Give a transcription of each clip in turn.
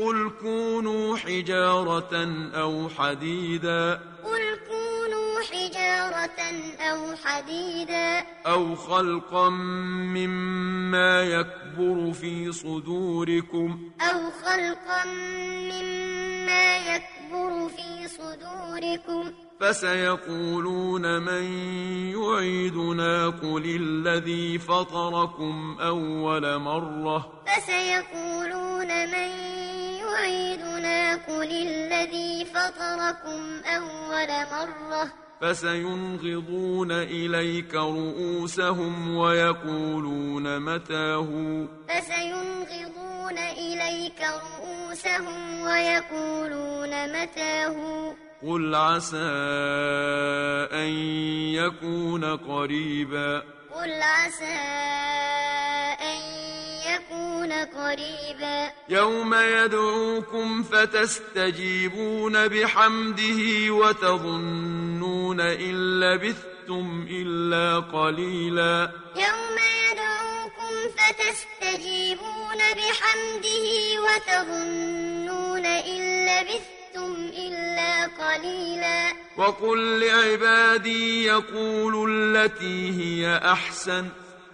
قل كونوا حجارة أو حديدا قل كونوا حجارة أو حديدا أو خلقا مما يكبر في صدوركم أو خلقا مما يكبر في صدوركم فسيقولون من يعيدنا قل الذي فطركم أول مرة. فسيقولون من يعيدنا قل الذي فطركم أول مرة. فسينغضون إليك رؤوسهم ويقولون متاه. فسينغضون إليك رؤوسهم ويقولون متاه. قل عسى أن يكون قريبا قل عسى أن يكون قريبا يوم يدعوكم فتستجيبون بحمده وتظنون إن لبثتم إلا قليلا يوم يدعوكم فتستجيبون بحمده وتظنون إن لبثتم إلا قليلا. وقل لعبادي يقولوا التي هي أحسن.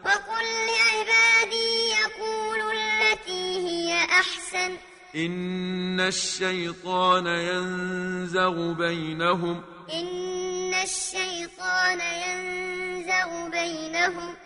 وقل لعبادي يقولوا التي هي أحسن. إن الشيطان ينزغ بينهم. إن الشيطان ينزغ بينهم.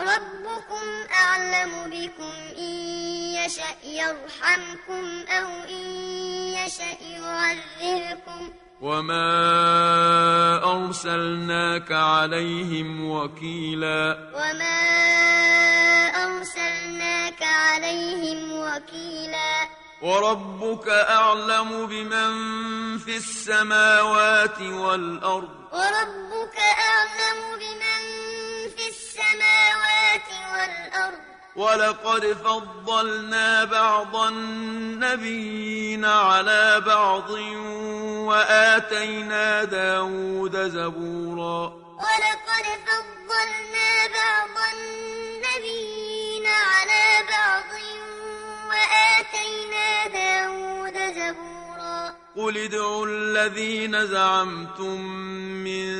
ربكم أعلم بكم إن يشأ يرحمكم أو إن يشأ يعذبكم. وما أرسلناك عليهم وكيلا. وما أرسلناك عليهم وكيلا. وربك أعلم بمن في السماوات والأرض. وربك أعلم بمن السماوات والأرض. ولقد فضلنا بعض النبيين على بعض وآتينا داود زبورا. ولقد فضلنا بعض النبيين على بعض وآتينا داود زبورا. قل ادعوا الذين زعمتم من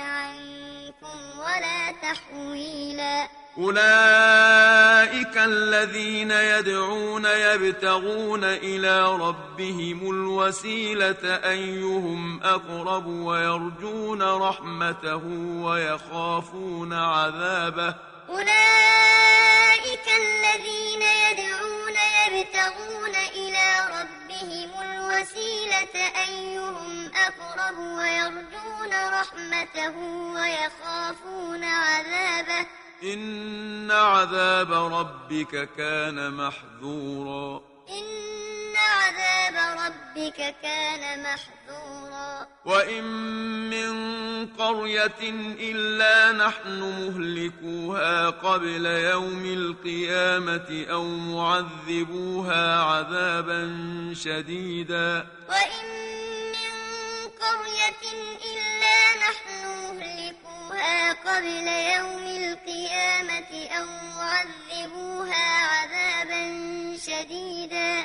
عنكم ولا تحويلا. أولئك الذين يدعون يبتغون إلى ربهم الوسيلة أيهم أقرب ويرجون رحمته ويخافون عذابه. أولئك الذين يدعون يبتغون إلى ربهم الوسيلة أيهم أقرب ويرجون رحمته ويخافون عذابه. إن عذاب ربك كان محذورا. إن عذاب ربك كان محذورا. وإن من قرية إلا نحن مهلكوها قبل يوم القيامة أو معذبوها عذابا شديدا. وإن من قرية إلا نحن مهلكوها قبل يوم القيامة أو معذبوها عذابا شديدا.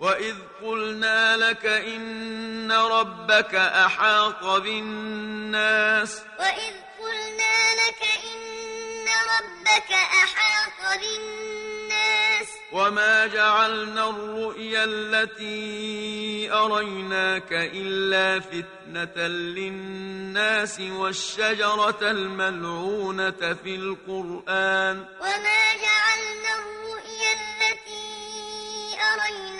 وإذ قلنا لك إن ربك أحاط بالناس وإذ قلنا لك إن ربك أحاط بالناس وما جعلنا الرؤيا التي أريناك إلا فتنة للناس والشجرة الملعونة في القرآن وما جعلنا الرؤيا التي أريناك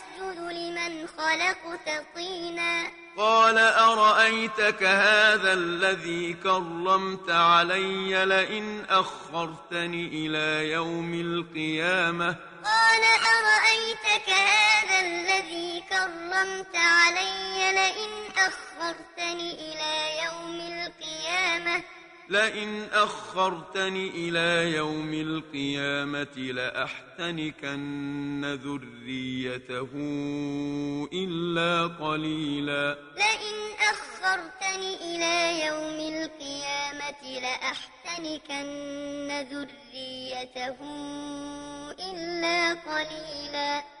لمن خلقت طينا. قال أرأيتك هذا الذي كرمت علي لئن أخرتني إلى يوم القيامة؟ قال أرأيتك هذا الذي كرمت علي لئن أخرتني إلى يوم القيامة؟ لئن أخرتني إلى يوم القيامة لأحتنكن ذريته إلا قليلا. لئن أخرتني إلى يوم القيامة لأحتنكن ذريته إلا قليلا.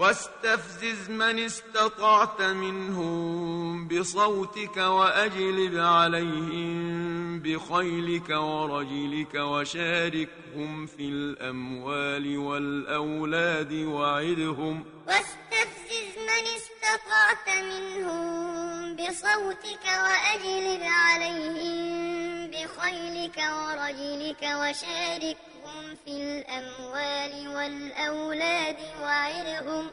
واستفزز من استطعت منهم بصوتك وأجلب عليهم بخيلك ورجلك وشاركهم في الأموال والأولاد وعدهم. واستفزز من استطعت منهم بصوتك وأجلب عليهم بخيلك ورجلك وشاركهم في الأموال والأولاد وعدهم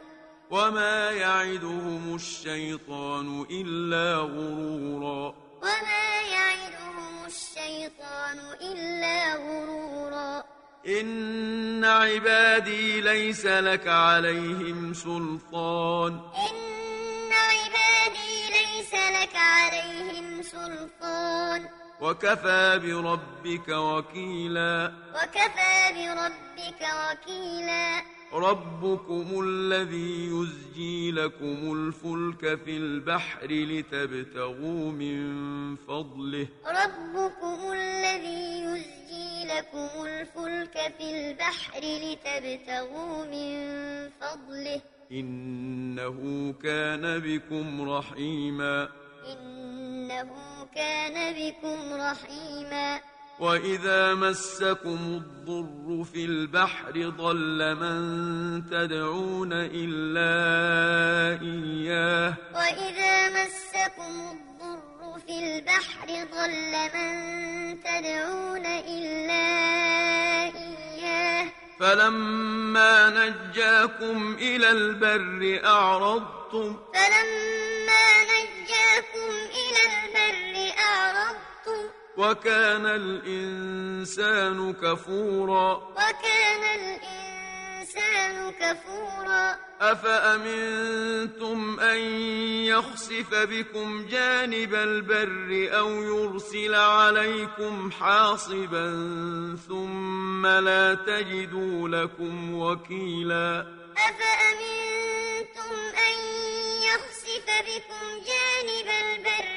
وما يعدهم الشيطان إلا غرورا. وما يعدهم الشيطان إلا غرورا. إن عبادي ليس لك عليهم سلطان. إن عبادي ليس لك عليهم سلطان. وكفى بربك وكيلا. وكفى بربك وكيلا. ربكم الذي يزجي لكم الفلك في البحر لتبتغوا من فضله. ربكم الذي يزجي لكم الفلك في البحر لتبتغوا من فضله. إنه كان بكم رحيما. إنه كان بكم رحيما. وإذا مسكم الضر في البحر ضل من تدعون إلا إياه. وإذا مسكم الضر في البحر ضل من تدعون إلا إياه. فلما نجاكم إلى البر أعرضتم. فلما نجاكم وكان الإنسان كفورا. وكان الإنسان كفورا. أفأمنتم أن يخسف بكم جانب البر أو يرسل عليكم حاصبا ثم لا تجدوا لكم وكيلا. أفأمنتم أن يخسف بكم جانب البر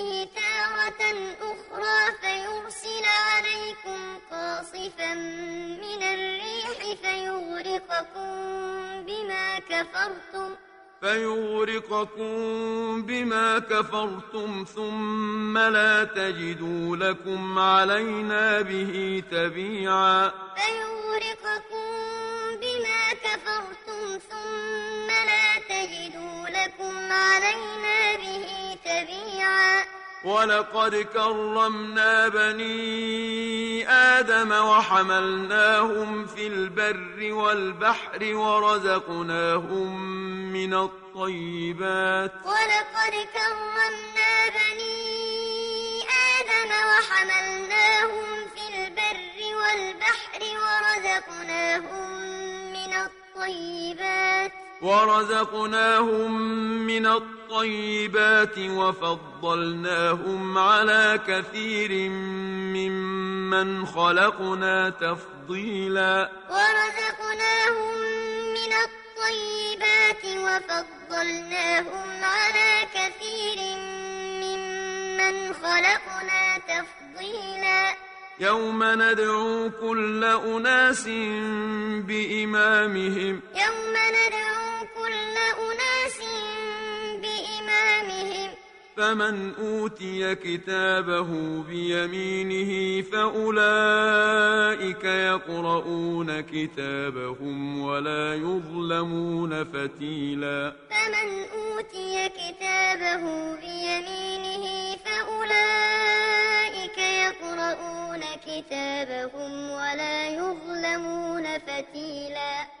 أخرى فيرسل عليكم قاصفا من الريح فيغرقكم بما كفرتم. فيغرقكم بما كفرتم ثم لا تجدوا لكم علينا به تبيعا. فيغرقكم بما كفرتم ثم لا تجدوا لكم علينا به تبيعا. ولقد كرمنا بني آدم وحملناهم في البر والبحر ورزقناهم من الطيبات. ولقد كرمنا بني آدم وحملناهم في البر والبحر ورزقناهم من الطيبات. ورزقناهم من الطيبات وفضلناهم على كثير ممن خلقنا تفضيلا. ورزقناهم من الطيبات وفضلناهم على كثير ممن خلقنا تفضيلا. يوم ندعو كل أناس بإمامهم. يوم ندعو كل أناس بإمامهم. فمن أوتي كتابه بيمينه فأولئك يقرؤون كتابهم ولا يظلمون فتيلا. فمن أوتي كتابه بيمينه فأولئك يقرؤون كتابهم ولا يظلمون فتيلا.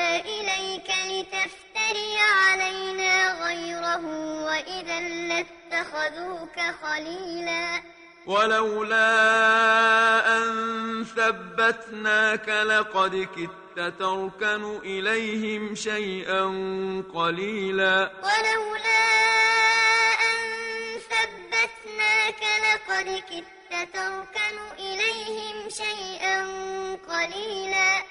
لتفتري علينا غيره وإذا لاتخذوك خليلا. ولولا أن ثبتناك لقد كدت تركن إليهم شيئا قليلا. ولولا أن ثبتناك لقد كدت تركن إليهم شيئا قليلا.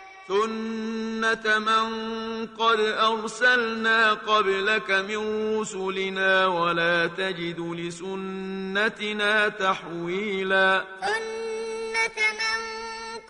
سنة من قد أرسلنا قبلك من رسلنا ولا تجد لسنتنا تحويلا سنة من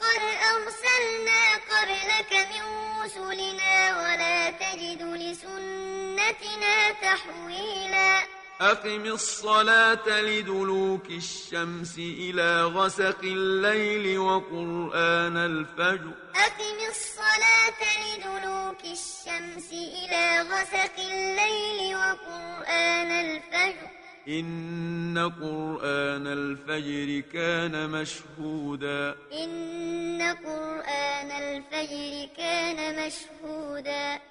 قد أرسلنا قبلك من رسلنا ولا تجد لسنتنا سنتنا تحويلا أقم الصلاة لدلوك الشمس إلى غسق الليل وقرآن الفجر. أقم الصلاة لدلوك الشمس إلى غسق الليل وقرآن الفجر. إن قرآن الفجر كان مشهودا. إن قرآن الفجر كان مشهودا.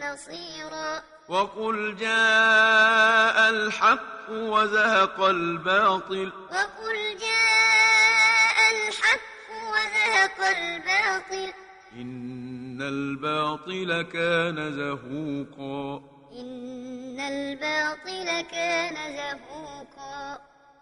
نصيرا. وقل جاء الحق وزهق الباطل. وقل جاء الحق وزهق الباطل. إن الباطل كان زهوقا. إن الباطل كان زهوقا.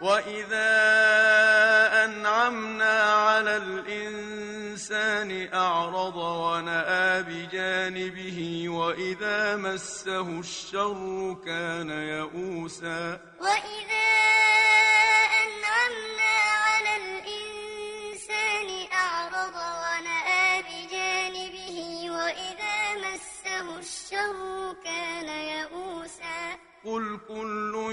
وإذا أنعمنا على الإنسان أعرض ونأى بجانبه وإذا مسه الشر كان يئوسا وإذا أنعمنا على الإنسان أعرض ونأى بجانبه وإذا مسه الشر كان يئوسا قل كل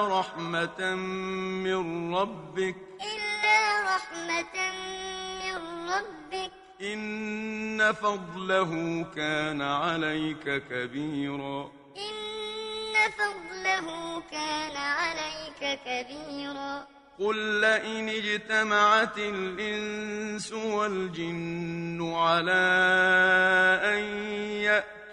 إلا رحمة من ربك. إلا رحمة من ربك. إن فضله كان عليك كبيرا. إن فضله كان عليك كبيرا. قل لئن اجتمعت الإنس والجن على أن يأتوا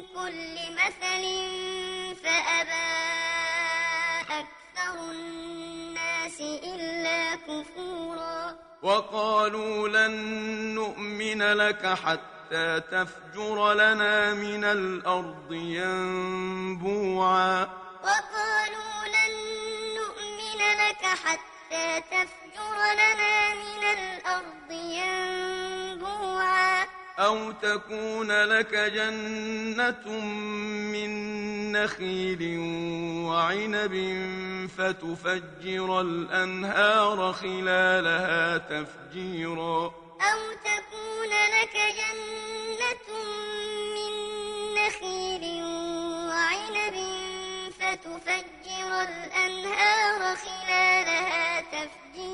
كل مثل فأبى أكثر الناس إلا كفورا. وقالوا لن نؤمن لك حتى تفجر لنا من الأرض ينبوعا. وقالوا لن نؤمن لك حتى تفجر لنا من الأرض أو تكون لك جنة من نخيل وعنب فتفجر الأنهار خلالها تفجيرا. أو تكون لك جنة من نخيل وعنب فتفجر الأنهار خلالها تفجيرا.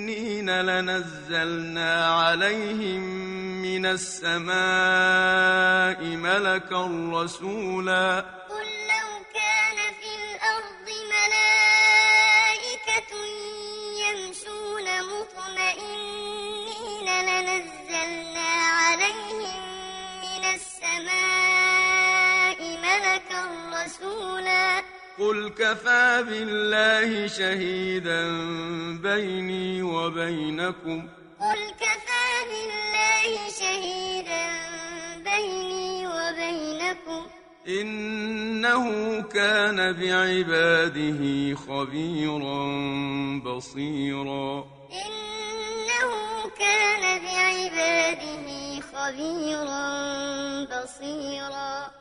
لنزلنا عليهم من السماء ملكا رسولا. قل قل كفى بالله شهيدا بيني وبينكم. قل كفى بالله شهيدا بيني وبينكم. إنه كان بعباده خبيرا بصيرا. إنه كان بعباده خبيرا بصيرا.